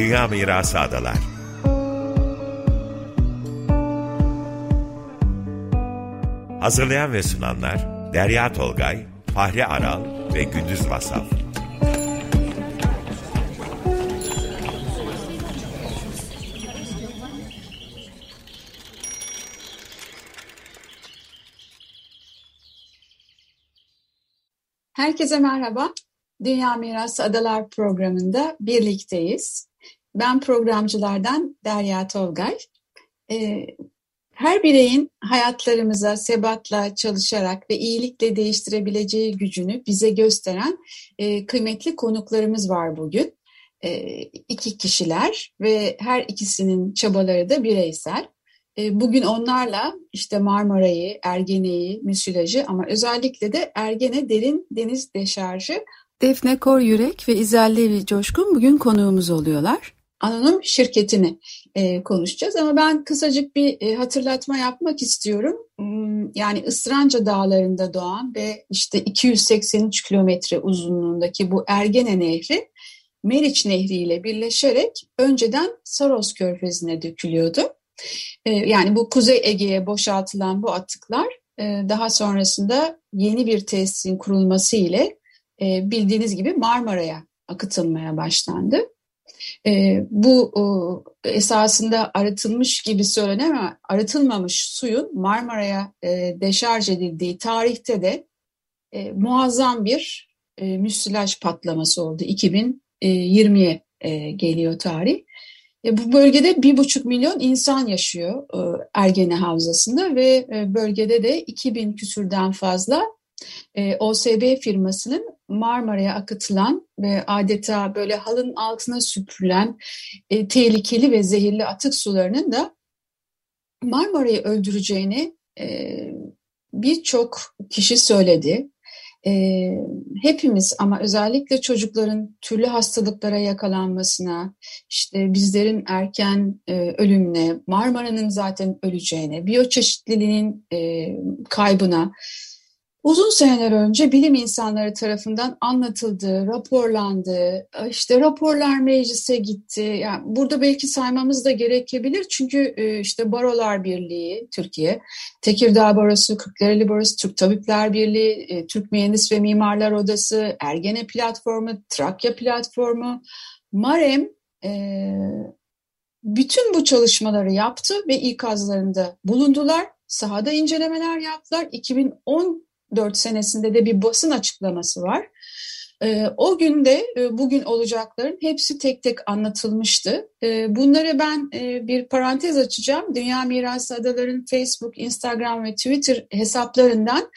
Dünya Mirası Adalar Hazırlayan ve sunanlar Derya Tolgay, Fahri Aral ve Gündüz Masal. Herkese merhaba. Dünya Mirası Adalar programında birlikteyiz. Ben programcılardan Derya Tolgay. Ee, her bireyin hayatlarımıza sebatla çalışarak ve iyilikle değiştirebileceği gücünü bize gösteren e, kıymetli konuklarımız var bugün. E, iki kişiler ve her ikisinin çabaları da bireysel. E, bugün onlarla işte Marmara'yı, Ergene'yi, müsilajı ama özellikle de Ergene Derin Deniz Deşarjı. Defne Kor Yürek ve İzellevi Coşkun bugün konuğumuz oluyorlar. Anonim şirketini e, konuşacağız ama ben kısacık bir e, hatırlatma yapmak istiyorum. Hmm, yani Isranca Dağları'nda doğan ve işte 283 kilometre uzunluğundaki bu Ergene Nehri Meriç Nehri ile birleşerek önceden Saros Körfezi'ne dökülüyordu. E, yani bu Kuzey Ege'ye boşaltılan bu atıklar e, daha sonrasında yeni bir tesisin kurulması ile e, bildiğiniz gibi Marmara'ya akıtılmaya başlandı. E, bu e, esasında arıtılmış gibi söylenen ama arıtılmamış suyun Marmara'ya e, deşarj edildiği tarihte de e, muazzam bir e, müsilaj patlaması oldu. 2020'ye e, geliyor tarih. E, bu bölgede bir buçuk milyon insan yaşıyor e, Ergene Havzası'nda ve e, bölgede de 2000 küsürden fazla e, OSB firmasının Marmara'ya akıtılan ve adeta böyle halın altına süpürülen e, tehlikeli ve zehirli atık sularının da Marmara'yı öldüreceğini e, birçok kişi söyledi. E, hepimiz ama özellikle çocukların türlü hastalıklara yakalanmasına, işte bizlerin erken e, ölümüne, Marmara'nın zaten öleceğine, biyoçeşitliliğin e, kaybına, Uzun seneler önce bilim insanları tarafından anlatıldı, raporlandı, işte raporlar meclise gitti. Yani burada belki saymamız da gerekebilir çünkü e, işte Barolar Birliği Türkiye, Tekirdağ Barosu, Kırklareli Barosu, Türk Tabipler Birliği, e, Türk Mühendis ve Mimarlar Odası, Ergene Platformu, Trakya Platformu, MAREM e, bütün bu çalışmaları yaptı ve ikazlarında bulundular. Sahada incelemeler yaptılar. 2010 2014 senesinde de bir basın açıklaması var. E, o günde e, bugün olacakların hepsi tek tek anlatılmıştı. E, bunları ben e, bir parantez açacağım. Dünya Mirası Adaların Facebook, Instagram ve Twitter hesaplarından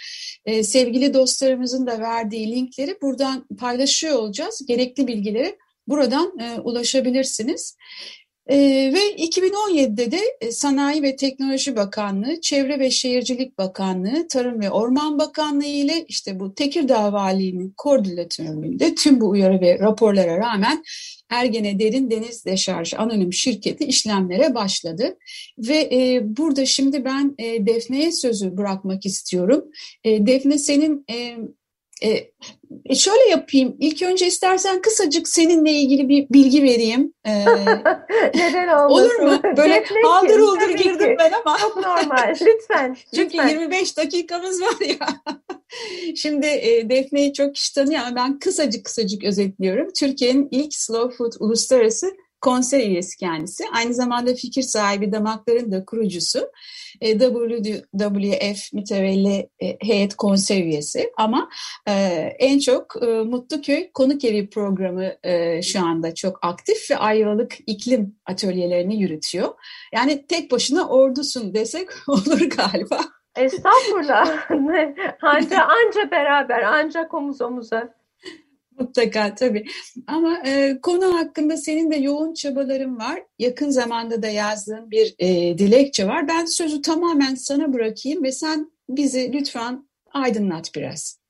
e, sevgili dostlarımızın da verdiği linkleri buradan paylaşıyor olacağız. Gerekli bilgileri buradan ulaşabilirsiniz. E, ve 2017'de de Sanayi ve Teknoloji Bakanlığı, Çevre ve Şehircilik Bakanlığı, Tarım ve Orman Bakanlığı ile işte bu Tekirdağ Valiliğinin koordinatörlüğünde tüm bu uyarı ve raporlara rağmen Ergene Derin Deniz Deşarj Anonim Şirketi işlemlere başladı. Ve e, burada şimdi ben e, Defne'ye sözü bırakmak istiyorum. E, Defne senin e, e, e, şöyle yapayım. İlk önce istersen kısacık seninle ilgili bir bilgi vereyim. Ee, Neden olmasın? Olur mu? Böyle Defne haldır Tabii girdim ki. ben ama. Çok normal. Lütfen. Çünkü lütfen. 25 dakikamız var ya. Şimdi e, Defne'yi çok kişi tanıyor ama ben kısacık kısacık özetliyorum. Türkiye'nin ilk Slow Food Uluslararası konsey üyesi kendisi. Aynı zamanda fikir sahibi Damakların da kurucusu. E, WWF mütevelli e, heyet konsey üyesi. Ama e, en çok e, Mutluköy Konuk Evi programı e, şu anda çok aktif ve Ayvalık iklim atölyelerini yürütüyor. Yani tek başına ordusun desek olur galiba. Estağfurullah. anca anca beraber, ancak omuz omuza. Mutlaka tabii. Ama e, konu hakkında senin de yoğun çabaların var. Yakın zamanda da yazdığın bir e, dilekçe var. Ben sözü tamamen sana bırakayım ve sen bizi lütfen aydınlat biraz.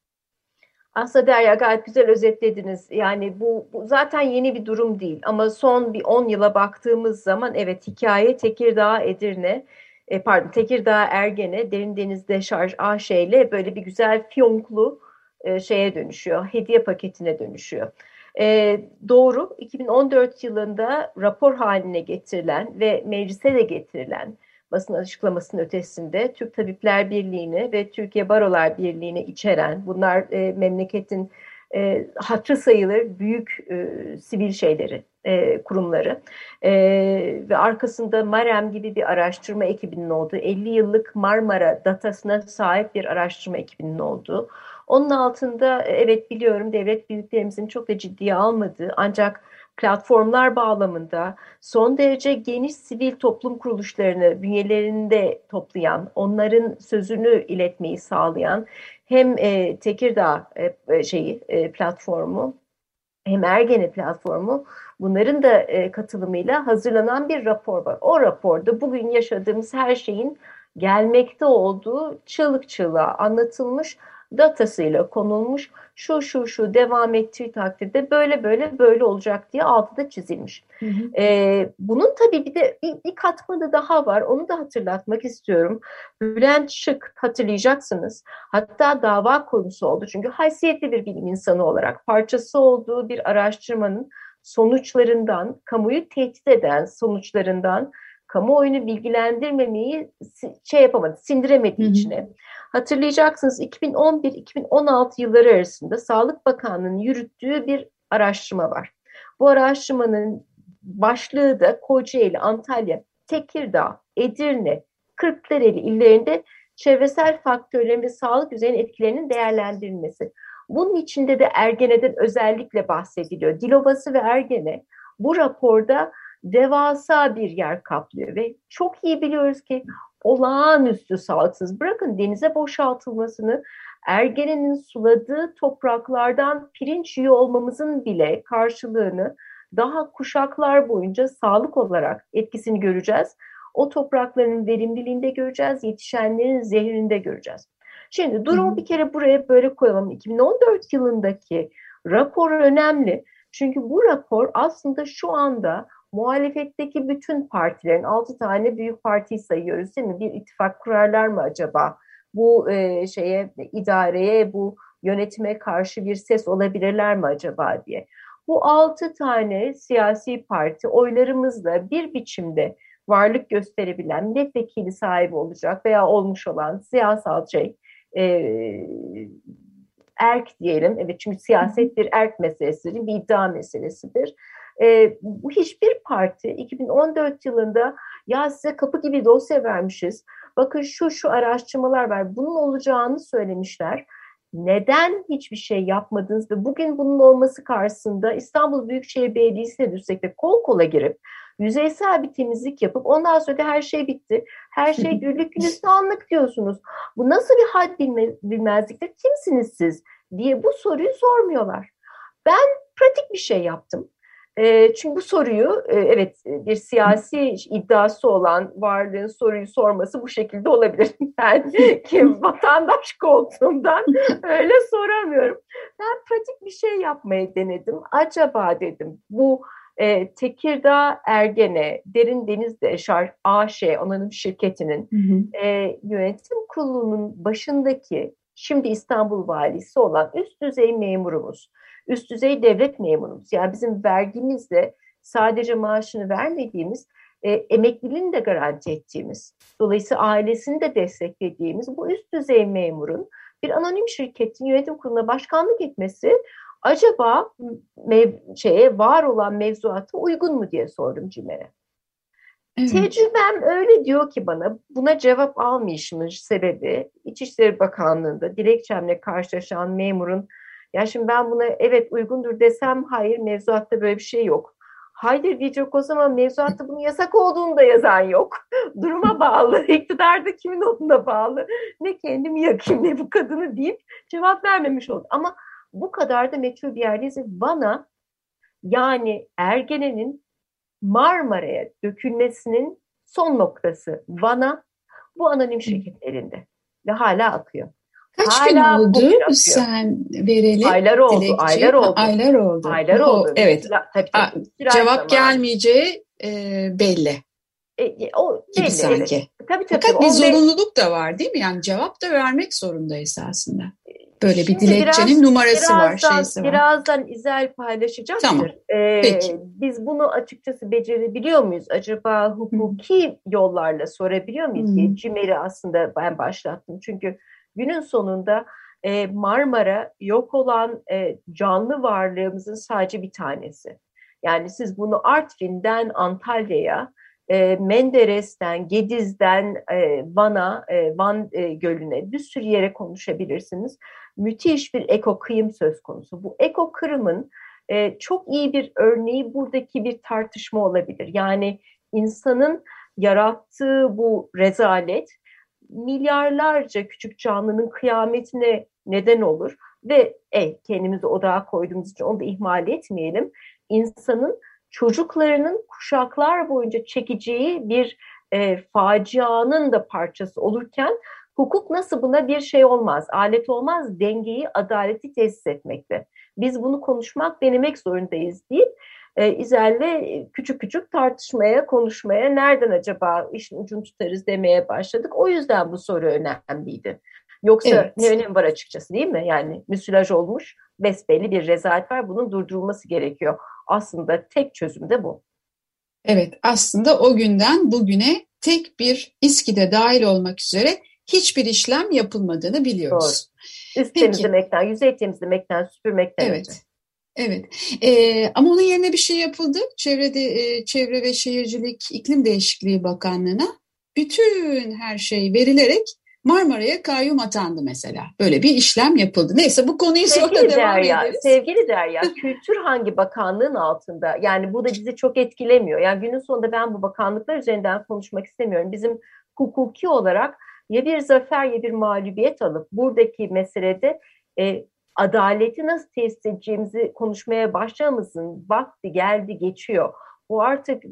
Aslında Derya gayet güzel özetlediniz. Yani bu, bu zaten yeni bir durum değil. Ama son bir 10 yıla baktığımız zaman evet hikaye Tekirdağ, Edirne, e, pardon Tekirdağ, Ergene, Derin Deniz Deşarj AŞ ile böyle bir güzel fiyonklu e, şeye dönüşüyor, hediye paketine dönüşüyor. E, doğru 2014 yılında rapor haline getirilen ve meclise de getirilen basın açıklamasının ötesinde Türk Tabipler Birliği'ni ve Türkiye Barolar Birliği'ni içeren bunlar e, memleketin e, hatırı sayılır büyük e, sivil şeyleri, e, kurumları e, ve arkasında MAREM gibi bir araştırma ekibinin olduğu, 50 yıllık Marmara datasına sahip bir araştırma ekibinin olduğu, onun altında evet biliyorum devlet büyüklerimizin çok da ciddiye almadığı ancak platformlar bağlamında son derece geniş sivil toplum kuruluşlarını bünyelerinde toplayan, onların sözünü iletmeyi sağlayan hem e, Tekirdağ e, şeyi e, platformu hem Ergene platformu bunların da e, katılımıyla hazırlanan bir rapor var. O raporda bugün yaşadığımız her şeyin gelmekte olduğu çığlık çığlığa anlatılmış datasıyla konulmuş şu şu şu devam ettiği takdirde böyle böyle böyle olacak diye altıda çizilmiş. Hı hı. Ee, bunun tabii bir de bir, bir katmanı daha var onu da hatırlatmak istiyorum. Bülent Şık hatırlayacaksınız hatta dava konusu oldu çünkü haysiyetli bir bilim insanı olarak parçası olduğu bir araştırmanın sonuçlarından, kamuyu tehdit eden sonuçlarından kamuoyunu bilgilendirmemeyi şey yapamadı, sindiremedi hı hı. içine. Hatırlayacaksınız 2011-2016 yılları arasında Sağlık Bakanlığı'nın yürüttüğü bir araştırma var. Bu araştırmanın başlığı da Kocaeli, Antalya, Tekirdağ, Edirne, Kırklareli illerinde çevresel faktörlerin ve sağlık üzerine etkilerinin değerlendirilmesi. Bunun içinde de Ergene'den özellikle bahsediliyor. Dilovası ve Ergene bu raporda devasa bir yer kaplıyor ve çok iyi biliyoruz ki olağanüstü sağlıksız. Bırakın denize boşaltılmasını, Ergene'nin suladığı topraklardan pirinç yiyor olmamızın bile karşılığını daha kuşaklar boyunca sağlık olarak etkisini göreceğiz. O toprakların verimliliğinde göreceğiz, yetişenlerin zehrinde göreceğiz. Şimdi durumu bir kere buraya böyle koyalım. 2014 yılındaki rapor önemli. Çünkü bu rapor aslında şu anda muhalefetteki bütün partilerin, altı tane büyük partiyi sayıyoruz değil mi? Bir ittifak kurarlar mı acaba? Bu e, şeye, idareye, bu yönetime karşı bir ses olabilirler mi acaba diye. Bu altı tane siyasi parti oylarımızla bir biçimde varlık gösterebilen, milletvekili sahibi olacak veya olmuş olan siyasal şey, e, erk diyelim. Evet çünkü siyaset bir erk meselesidir, bir iddia meselesidir. E, bu hiçbir parti 2014 yılında ya size kapı gibi dosya vermişiz. Bakın şu şu araştırmalar var. Bunun olacağını söylemişler. Neden hiçbir şey yapmadınız ve bugün bunun olması karşısında İstanbul Büyükşehir Belediyesi'ne düşsek ve kol kola girip yüzeysel bir temizlik yapıp ondan sonra da her şey bitti. Her şey güllük gülistanlık diyorsunuz. Bu nasıl bir had bilmezliktir? Kimsiniz siz? diye bu soruyu sormuyorlar. Ben pratik bir şey yaptım. E, çünkü bu soruyu e, evet bir siyasi iddiası olan varlığın soruyu sorması bu şekilde olabilir. Ben kim vatandaş koltuğumdan öyle soramıyorum. Ben pratik bir şey yapmayı denedim. Acaba dedim bu e, Tekirdağ Ergene Derin Deniz Deşar AŞ anonim şirketinin hı hı. E, yönetim kurulunun başındaki şimdi İstanbul valisi olan üst düzey memurumuz üst düzey devlet memurumuz. Yani bizim vergimizle sadece maaşını vermediğimiz, e, emekliliğini de garanti ettiğimiz, dolayısıyla ailesini de desteklediğimiz bu üst düzey memurun bir anonim şirketin yönetim kuruluna başkanlık etmesi acaba mev, şeye var olan mevzuata uygun mu diye sordum Cimer'e. Evet. Tecrübem öyle diyor ki bana buna cevap almayışımın sebebi İçişleri Bakanlığı'nda dilekçemle karşılaşan memurun ya şimdi ben buna evet uygundur desem hayır mevzuatta böyle bir şey yok. Hayır diyecek o zaman mevzuatta bunun yasak olduğunu da yazan yok. Duruma bağlı, iktidarda kimin olduğuna bağlı. Ne kendimi yakayım ne bu kadını deyip cevap vermemiş oldu. Ama bu kadar da meçhul bir yerdeyiz. Bana yani Ergene'nin Marmara'ya dökülmesinin son noktası bana bu anonim şirket elinde ve hala akıyor. Kaç Hala gün oldu sen vereli? Aylar oldu, dilekçe. aylar oldu. Aylar oldu. Aylar oldu. O, evet. Tabii, tabii. Cevap zaman. gelmeyeceği e, belli. E, e o gibi belli, sanki. Evet. Tabii, tabii, Fakat bir zorunluluk da var değil mi? Yani cevap da vermek zorunda esasında. Böyle bir Şimdi dilekçenin biraz, numarası birazdan, var. Şeysi var. Birazdan İzel paylaşacaktır. Tamam. Ee, Peki. Biz bunu açıkçası becerebiliyor muyuz? Acaba hukuki Hı. yollarla sorabiliyor muyuz? Hı. Cimer'i aslında ben başlattım. Çünkü günün sonunda e, Marmara yok olan e, canlı varlığımızın sadece bir tanesi. Yani siz bunu Artvin'den Antalya'ya, e, Menderes'ten, Gediz'den e, Van'a, e, Van e, Gölü'ne bir sürü yere konuşabilirsiniz. Müthiş bir eko kıyım söz konusu. Bu eko kırımın e, çok iyi bir örneği buradaki bir tartışma olabilir. Yani insanın yarattığı bu rezalet milyarlarca küçük canlının kıyametine neden olur ve e, kendimizi odağa koyduğumuz için onu da ihmal etmeyelim. İnsanın çocuklarının kuşaklar boyunca çekeceği bir e, facianın da parçası olurken hukuk nasıl buna bir şey olmaz, alet olmaz, dengeyi, adaleti tesis etmekte. Biz bunu konuşmak, denemek zorundayız deyip e, İzel'le küçük küçük tartışmaya, konuşmaya, nereden acaba işin ucunu tutarız demeye başladık. O yüzden bu soru önemliydi. Yoksa evet. ne önemi var açıkçası değil mi? Yani müsilaj olmuş, besbelli bir rezalet var. Bunun durdurulması gerekiyor. Aslında tek çözüm de bu. Evet aslında o günden bugüne tek bir İSKİ'de dahil olmak üzere hiçbir işlem yapılmadığını biliyoruz. Doğru. Üst Peki. temizlemekten, yüzey temizlemekten, süpürmekten Evet. Önce. Evet ee, ama onun yerine bir şey yapıldı. Çevrede e, Çevre ve Şehircilik İklim Değişikliği Bakanlığı'na bütün her şey verilerek Marmara'ya kayyum atandı mesela. Böyle bir işlem yapıldı. Neyse bu konuyu sevgili sonra devam Derya, ederiz. Sevgili Derya, kültür hangi bakanlığın altında? Yani bu da bizi çok etkilemiyor. Yani günün sonunda ben bu bakanlıklar üzerinden konuşmak istemiyorum. Bizim hukuki olarak ya bir zafer ya bir mağlubiyet alıp buradaki meselede e, adaleti nasıl tesis edeceğimizi konuşmaya başlamamızın vakti geldi geçiyor. Bu artık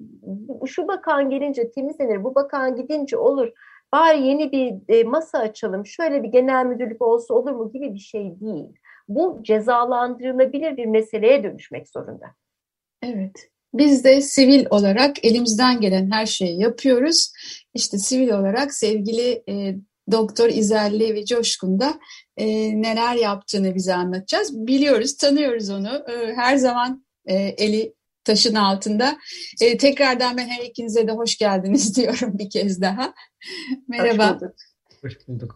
şu bakan gelince temizlenir, bu bakan gidince olur bari yeni bir e, masa açalım, şöyle bir genel müdürlük olsa olur mu gibi bir şey değil. Bu cezalandırılabilir bir meseleye dönüşmek zorunda. Evet. Biz de sivil olarak elimizden gelen her şeyi yapıyoruz. İşte sivil olarak sevgili e, Doktor İzelli ve Coşkun da e, neler yaptığını bize anlatacağız. Biliyoruz, tanıyoruz onu. E, her zaman e, eli taşın altında. E, tekrardan ben her ikinize de hoş geldiniz diyorum bir kez daha. Merhaba. Hoş bulduk. Hoş bulduk.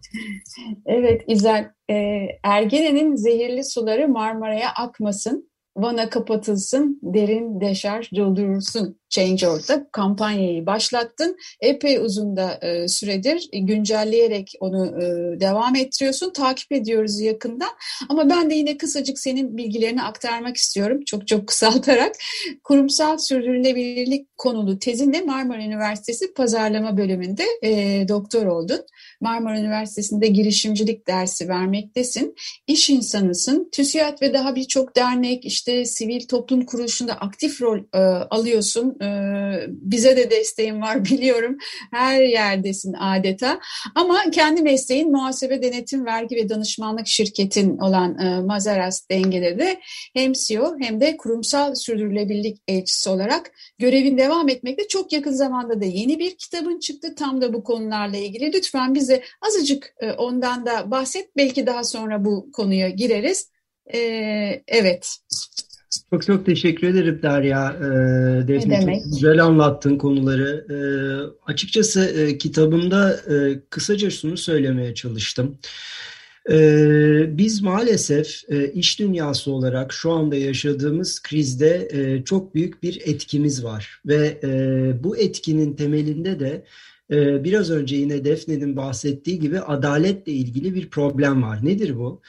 Evet İzel, e, Ergene'nin zehirli suları Marmara'ya akmasın. Van'a kapatılsın, derin deşarj doldurulsun Change.org'da kampanyayı başlattın. Epey uzun da e, süredir güncelleyerek onu e, devam ettiriyorsun. Takip ediyoruz yakından. Ama ben de yine kısacık senin bilgilerini aktarmak istiyorum. Çok çok kısaltarak. Kurumsal sürdürülebilirlik konulu tezinle Marmara Üniversitesi Pazarlama Bölümünde e, doktor oldun. Marmara Üniversitesi'nde girişimcilik dersi vermektesin. İş insanısın. TÜSİAD ve daha birçok dernek, işte sivil toplum kuruluşunda aktif rol e, alıyorsun. E, bize de desteğin var biliyorum. Her yerdesin adeta. Ama kendi mesleğin muhasebe, denetim, vergi ve danışmanlık şirketin olan e, Mazeras Denge'de de hem CEO hem de kurumsal sürdürülebilirlik elçisi olarak görevin devam etmekte. Çok yakın zamanda da yeni bir kitabın çıktı tam da bu konularla ilgili. Lütfen bize azıcık e, ondan da bahset. Belki daha sonra bu konuya gireriz. Evet. Çok çok teşekkür ederim Derya. Ee, Defne çok güzel anlattın konuları. Ee, açıkçası e, kitabımda e, kısaca şunu söylemeye çalıştım. Ee, biz maalesef e, iş dünyası olarak şu anda yaşadığımız krizde e, çok büyük bir etkimiz var. Ve e, bu etkinin temelinde de e, biraz önce yine Defne'nin bahsettiği gibi adaletle ilgili bir problem var. Nedir bu?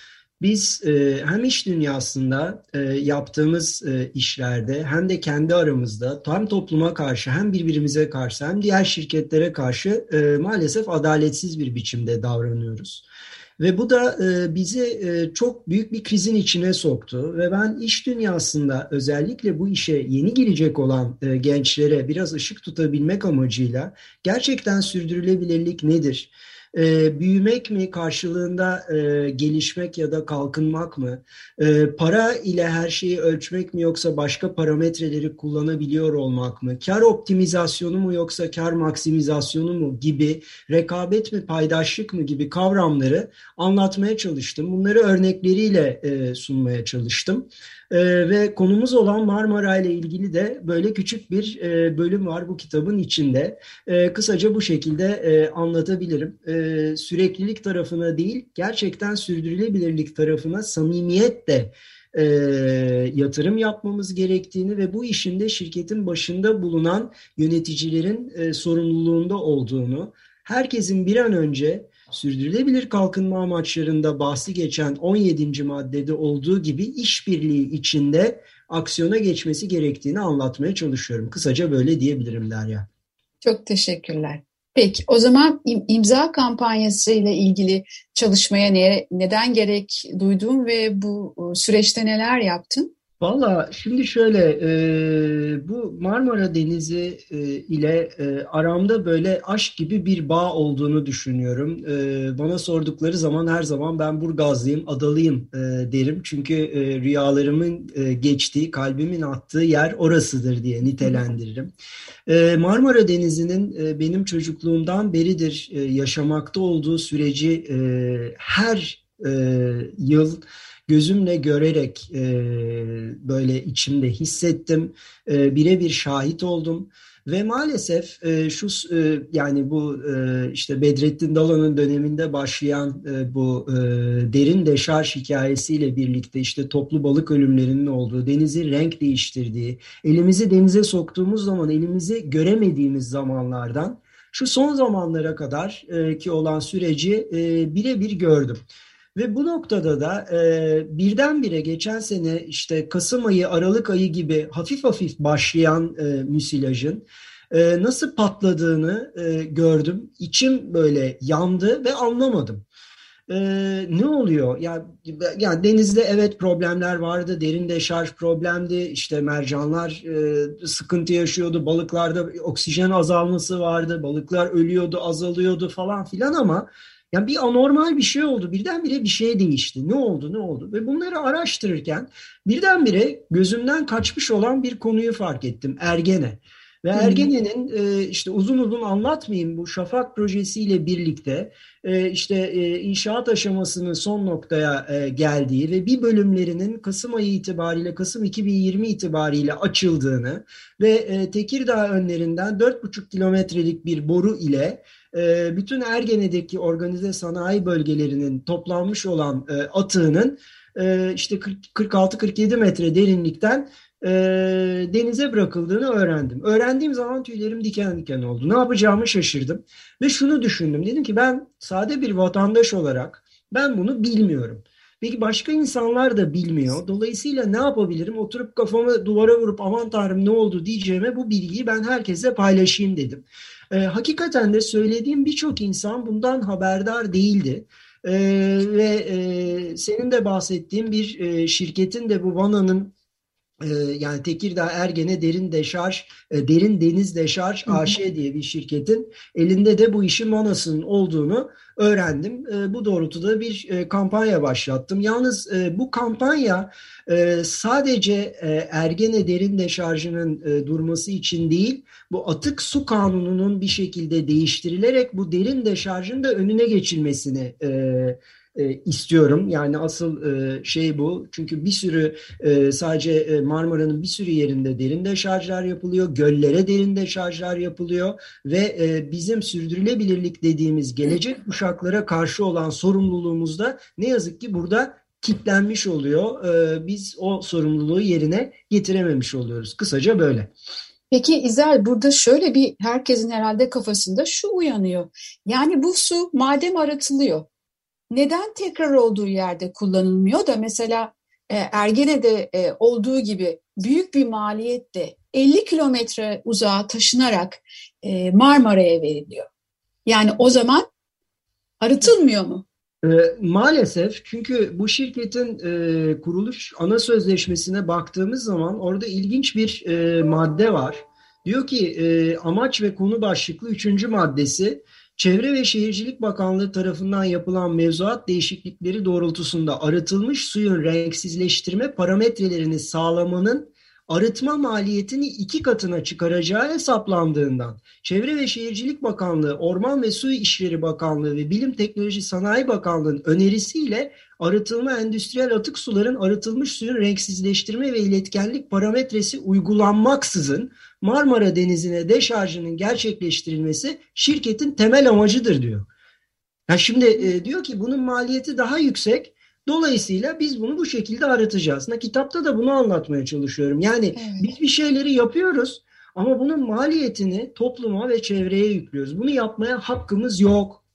Biz e, hem iş dünyasında e, yaptığımız e, işlerde hem de kendi aramızda hem topluma karşı hem birbirimize karşı hem diğer şirketlere karşı e, maalesef adaletsiz bir biçimde davranıyoruz. Ve bu da e, bizi e, çok büyük bir krizin içine soktu ve ben iş dünyasında özellikle bu işe yeni girecek olan e, gençlere biraz ışık tutabilmek amacıyla gerçekten sürdürülebilirlik nedir? E, büyümek mi karşılığında e, gelişmek ya da kalkınmak mı? E, para ile her şeyi ölçmek mi yoksa başka parametreleri kullanabiliyor olmak mı? Kar optimizasyonu mu yoksa kar maksimizasyonu mu gibi rekabet mi paydaşlık mı gibi kavramları anlatmaya çalıştım. Bunları örnekleriyle e, sunmaya çalıştım. E, ve konumuz olan Marmara ile ilgili de böyle küçük bir e, bölüm var bu kitabın içinde. E, kısaca bu şekilde e, anlatabilirim. E, süreklilik tarafına değil, gerçekten sürdürülebilirlik tarafına samimiyetle e, yatırım yapmamız gerektiğini ve bu işinde şirketin başında bulunan yöneticilerin e, sorumluluğunda olduğunu, herkesin bir an önce sürdürülebilir kalkınma amaçlarında bahsi geçen 17. maddede olduğu gibi işbirliği içinde aksiyona geçmesi gerektiğini anlatmaya çalışıyorum. Kısaca böyle diyebilirim Derya. Çok teşekkürler. Peki o zaman imza kampanyası ile ilgili çalışmaya ne, neden gerek duydun ve bu süreçte neler yaptın? Valla şimdi şöyle e, bu Marmara Denizi e, ile e, aramda böyle aşk gibi bir bağ olduğunu düşünüyorum. E, bana sordukları zaman her zaman ben Burgazlıyım, adalıyım e, derim. Çünkü e, rüyalarımın e, geçtiği, kalbimin attığı yer orasıdır diye nitelendiririm. E, Marmara Denizi'nin e, benim çocukluğumdan beridir e, yaşamakta olduğu süreci e, her e, yıl gözümle görerek e, böyle içimde hissettim, e, birebir şahit oldum. Ve maalesef e, şu e, yani bu e, işte Bedrettin Dalan'ın döneminde başlayan e, bu e, derin deşarj hikayesiyle birlikte işte toplu balık ölümlerinin olduğu, denizin renk değiştirdiği, elimizi denize soktuğumuz zaman elimizi göremediğimiz zamanlardan şu son zamanlara kadar e, ki olan süreci e, birebir gördüm. Ve bu noktada da e, birdenbire geçen sene işte Kasım ayı, Aralık ayı gibi hafif hafif başlayan e, müsilajın e, nasıl patladığını e, gördüm. İçim böyle yandı ve anlamadım. E, ne oluyor? Ya yani denizde evet problemler vardı. Derin deşarj problemdi. İşte mercanlar e, sıkıntı yaşıyordu. Balıklarda oksijen azalması vardı. Balıklar ölüyordu, azalıyordu falan filan ama yani bir anormal bir şey oldu. Birdenbire bir şey değişti. Ne oldu, ne oldu? Ve bunları araştırırken birdenbire gözümden kaçmış olan bir konuyu fark ettim. Ergene. Ve Ergene'nin e, işte uzun uzun anlatmayayım bu Şafak projesiyle birlikte e, işte e, inşaat aşamasının son noktaya geldiği ve bir bölümlerinin Kasım ayı itibariyle Kasım 2020 itibariyle açıldığını ve Tekirdağ önlerinden 4,5 kilometrelik bir boru ile bütün Ergene'deki organize sanayi bölgelerinin toplanmış olan atığının işte 46-47 metre derinlikten e, denize bırakıldığını öğrendim. Öğrendiğim zaman tüylerim diken diken oldu. Ne yapacağımı şaşırdım. Ve şunu düşündüm. Dedim ki ben sade bir vatandaş olarak ben bunu bilmiyorum. Peki başka insanlar da bilmiyor. Dolayısıyla ne yapabilirim? Oturup kafamı duvara vurup aman tanrım ne oldu diyeceğime bu bilgiyi ben herkese paylaşayım dedim. E, hakikaten de söylediğim birçok insan bundan haberdar değildi. E, ve e, senin de bahsettiğin bir e, şirketin de bu Vana'nın ee, yani Tekirdağ Ergene Derin Deşarj, e, Derin Deniz Deşarj AŞ diye bir şirketin elinde de bu işin manasının olduğunu öğrendim. Ee, bu doğrultuda bir e, kampanya başlattım. Yalnız e, bu kampanya sadece Ergene Derin Deşarjı'nın durması için değil, bu atık su kanununun bir şekilde değiştirilerek bu derin deşarjın da önüne geçilmesini e, istiyorum. Yani asıl e, şey bu. Çünkü bir sürü e, sadece e, Marmara'nın bir sürü yerinde derinde şarjlar yapılıyor. Göllere derinde şarjlar yapılıyor ve bizim sürdürülebilirlik dediğimiz gelecek kuşaklara karşı olan sorumluluğumuz da ne yazık ki burada kitlenmiş oluyor. Biz o sorumluluğu yerine getirememiş oluyoruz. Kısaca böyle. Peki İzel burada şöyle bir herkesin herhalde kafasında şu uyanıyor. Yani bu su madem aratılıyor neden tekrar olduğu yerde kullanılmıyor da mesela e, Ergene'de e, olduğu gibi büyük bir maliyetle 50 kilometre uzağa taşınarak e, Marmara'ya veriliyor. Yani o zaman arıtılmıyor mu? E, maalesef çünkü bu şirketin e, kuruluş ana sözleşmesine baktığımız zaman orada ilginç bir e, madde var. Diyor ki e, amaç ve konu başlıklı üçüncü maddesi Çevre ve Şehircilik Bakanlığı tarafından yapılan mevzuat değişiklikleri doğrultusunda arıtılmış suyun renksizleştirme parametrelerini sağlamanın arıtma maliyetini iki katına çıkaracağı hesaplandığından Çevre ve Şehircilik Bakanlığı, Orman ve Su İşleri Bakanlığı ve Bilim Teknoloji Sanayi Bakanlığı'nın önerisiyle arıtılma endüstriyel atık suların arıtılmış suyun renksizleştirme ve iletkenlik parametresi uygulanmaksızın Marmara Denizi'ne deşarjının gerçekleştirilmesi şirketin temel amacıdır diyor. Ya şimdi e, diyor ki bunun maliyeti daha yüksek Dolayısıyla biz bunu bu şekilde aratacağız. Aslında kitapta da bunu anlatmaya çalışıyorum. Yani evet. biz bir şeyleri yapıyoruz ama bunun maliyetini topluma ve çevreye yüklüyoruz. Bunu yapmaya hakkımız yok.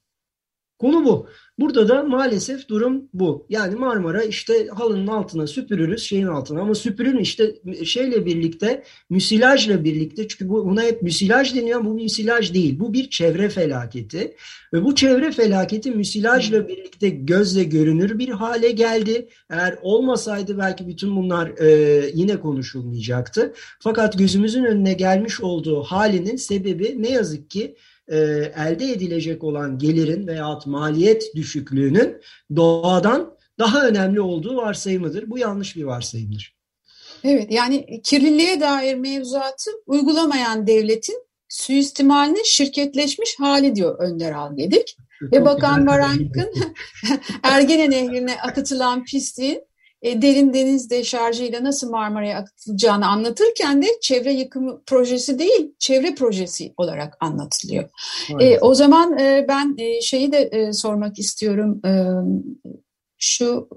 Konu bu. Burada da maalesef durum bu. Yani Marmara işte halının altına süpürürüz şeyin altına ama süpürün işte şeyle birlikte müsilajla birlikte çünkü bu, buna hep müsilaj deniyor bu müsilaj değil. Bu bir çevre felaketi ve bu çevre felaketi müsilajla birlikte gözle görünür bir hale geldi. Eğer olmasaydı belki bütün bunlar e, yine konuşulmayacaktı. Fakat gözümüzün önüne gelmiş olduğu halinin sebebi ne yazık ki e, elde edilecek olan gelirin veya maliyet düşüklüğünün doğadan daha önemli olduğu varsayımıdır. Bu yanlış bir varsayımdır. Evet yani kirliliğe dair mevzuatı uygulamayan devletin suistimalinin şirketleşmiş hali diyor Önder Algedik. Ve Bakan Barank'ın Ergene Nehri'ne akıtılan pisliğin e, derin deniz deşarjıyla nasıl Marmara'ya akıtılacağını anlatırken de çevre yıkımı projesi değil, çevre projesi olarak anlatılıyor. E, o zaman e, ben e, şeyi de e, sormak istiyorum. E, şu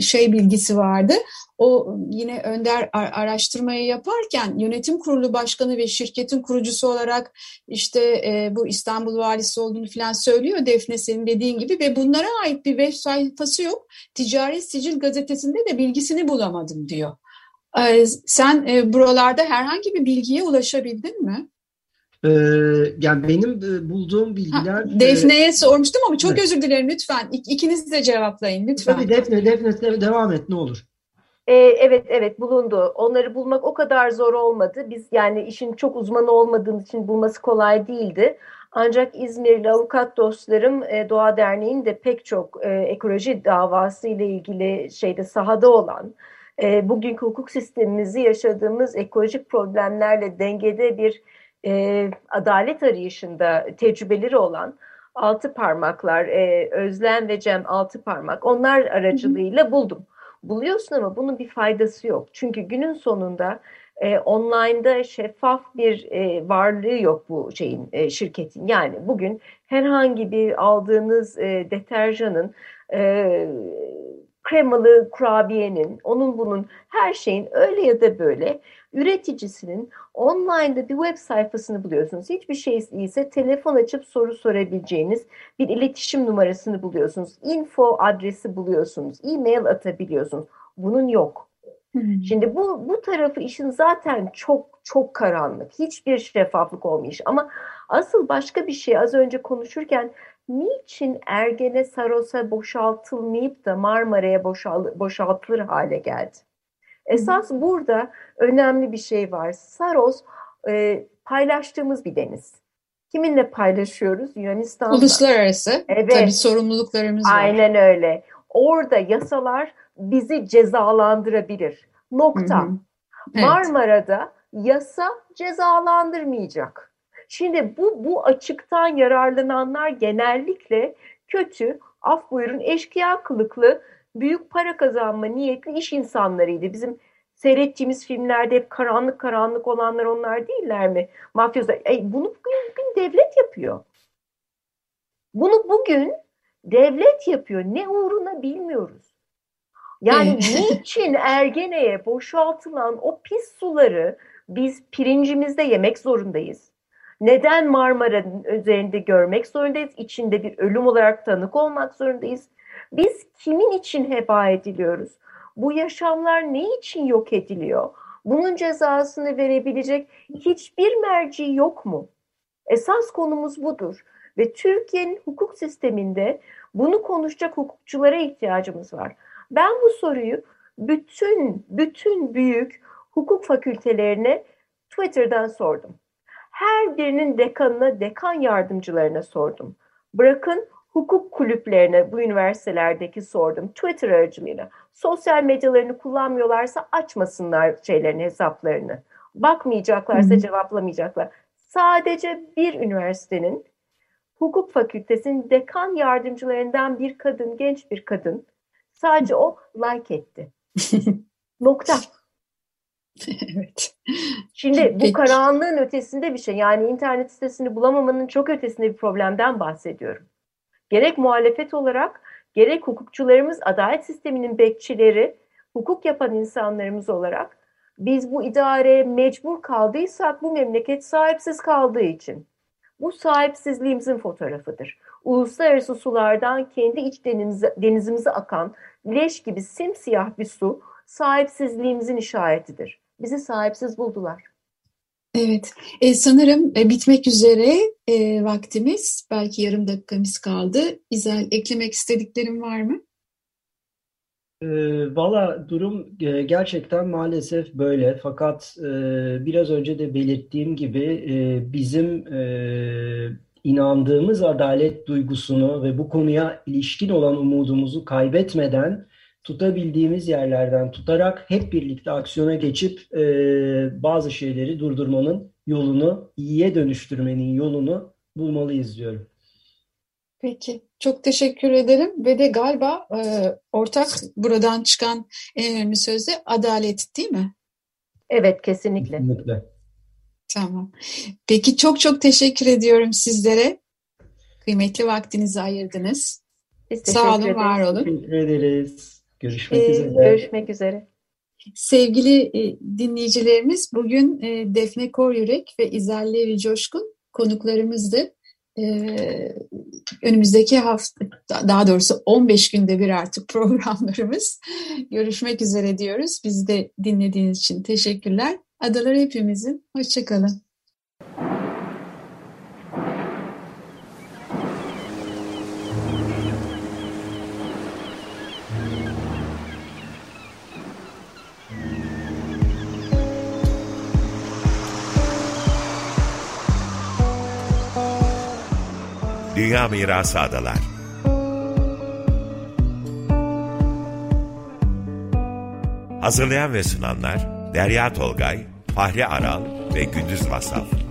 şey bilgisi vardı. O yine Önder araştırmayı yaparken yönetim kurulu başkanı ve şirketin kurucusu olarak işte e, bu İstanbul valisi olduğunu falan söylüyor Defne senin dediğin gibi ve bunlara ait bir web sayfası yok. Ticaret Sicil gazetesinde de bilgisini bulamadım diyor. Sen e, buralarda herhangi bir bilgiye ulaşabildin mi? Ee, yani benim e, bulduğum bilgiler... Ha, Defne'ye e, sormuştum ama çok evet. özür dilerim lütfen. İk, ikiniz de cevaplayın lütfen. Tabii Defne, Defne devam et ne olur. Ee, evet evet bulundu. Onları bulmak o kadar zor olmadı. Biz yani işin çok uzmanı olmadığımız için bulması kolay değildi. Ancak İzmirli avukat dostlarım e, Doğa Derneği'nin de pek çok e, ekoloji davası ile ilgili şeyde sahada olan, e, bugünkü hukuk sistemimizi yaşadığımız ekolojik problemlerle dengede bir e, adalet arayışında tecrübeleri olan altı parmaklar, e, Özlem ve Cem altı parmak onlar aracılığıyla buldum. Buluyorsun ama bunun bir faydası yok. Çünkü günün sonunda e, online'da şeffaf bir e, varlığı yok bu şeyin e, şirketin. Yani bugün herhangi bir aldığınız e, deterjanın e, kremalı kurabiyenin, onun bunun her şeyin öyle ya da böyle üreticisinin online'da bir web sayfasını buluyorsunuz. Hiçbir şey ise telefon açıp soru sorabileceğiniz bir iletişim numarasını buluyorsunuz. Info adresi buluyorsunuz. E-mail atabiliyorsunuz. Bunun yok. Şimdi bu bu tarafı işin zaten çok çok karanlık. Hiçbir şeffaflık olmuş. Ama asıl başka bir şey az önce konuşurken niçin Ergene Saros'a boşaltılmayıp da Marmara'ya boşal, boşaltılır hale geldi? Esas burada önemli bir şey var. Saros e, paylaştığımız bir deniz. Kiminle paylaşıyoruz? Yunanistan'la. Uluslararası. Evet. Tabii sorumluluklarımız var. Aynen öyle. Orada yasalar bizi cezalandırabilir. Nokta. Hı hı. Evet. Marmara'da yasa cezalandırmayacak. Şimdi bu bu açıktan yararlananlar genellikle kötü, af buyurun eşkıya kılıklı, büyük para kazanma niyetli iş insanlarıydı. Bizim seyrettiğimiz filmlerde hep karanlık karanlık olanlar onlar değiller mi? Mafyoza. E, bunu bugün, bugün devlet yapıyor. Bunu bugün devlet yapıyor. Ne uğruna bilmiyoruz. Yani niçin Ergene'ye boşaltılan o pis suları biz pirincimizde yemek zorundayız? Neden Marmara'nın üzerinde görmek zorundayız? İçinde bir ölüm olarak tanık olmak zorundayız. Biz kimin için heba ediliyoruz? Bu yaşamlar ne için yok ediliyor? Bunun cezasını verebilecek hiçbir merci yok mu? Esas konumuz budur. Ve Türkiye'nin hukuk sisteminde bunu konuşacak hukukçulara ihtiyacımız var. Ben bu soruyu bütün bütün büyük hukuk fakültelerine Twitter'dan sordum Her birinin dekanına, dekan yardımcılarına sordum. Bırakın hukuk kulüplerine bu üniversitelerdeki sordum. Twitter aracılığıyla. Sosyal medyalarını kullanmıyorlarsa açmasınlar şeylerin hesaplarını. Bakmayacaklarsa Hı. cevaplamayacaklar. Sadece bir üniversitenin hukuk fakültesinin dekan yardımcılarından bir kadın, genç bir kadın sadece o like etti. Nokta. evet. Şimdi bu Peki. karanlığın ötesinde bir şey. Yani internet sitesini bulamamanın çok ötesinde bir problemden bahsediyorum. Gerek muhalefet olarak, gerek hukukçularımız, adalet sisteminin bekçileri, hukuk yapan insanlarımız olarak biz bu idareye mecbur kaldıysak bu memleket sahipsiz kaldığı için. Bu sahipsizliğimizin fotoğrafıdır. Uluslararası sulardan kendi iç denize, denizimize akan leş gibi simsiyah bir su sahipsizliğimizin işaretidir. Bizi sahipsiz buldular. Evet, e, sanırım e, bitmek üzere e, vaktimiz. Belki yarım dakikamız kaldı. İzel, eklemek istediklerim var mı? E, Valla durum e, gerçekten maalesef böyle. Fakat e, biraz önce de belirttiğim gibi e, bizim e, inandığımız adalet duygusunu ve bu konuya ilişkin olan umudumuzu kaybetmeden tutabildiğimiz yerlerden tutarak hep birlikte aksiyona geçip e, bazı şeyleri durdurmanın yolunu, iyiye dönüştürmenin yolunu bulmalıyız diyorum. Peki, çok teşekkür ederim ve de galiba e, ortak buradan çıkan en önemli söz de adalet değil mi? Evet, kesinlikle. Kesinlikle. Tamam. Peki çok çok teşekkür ediyorum sizlere. Kıymetli vaktinizi ayırdınız. Biz Sağ olun, var olun. Teşekkür ederiz. Görüşmek ee, üzere. Görüşmek üzere. Sevgili e, dinleyicilerimiz bugün e, Defne Koryürek ve İzel Levi Coşkun konuklarımızdı. Ee, önümüzdeki hafta daha doğrusu 15 günde bir artık programlarımız. Görüşmek üzere diyoruz. Bizi de dinlediğiniz için teşekkürler. Adalar hepimizin. Hoşçakalın. Dünya Mirası Adalar. Hazırlayan ve sunanlar Derya Tolgay, Fahri Aral ve Gündüz Vasaf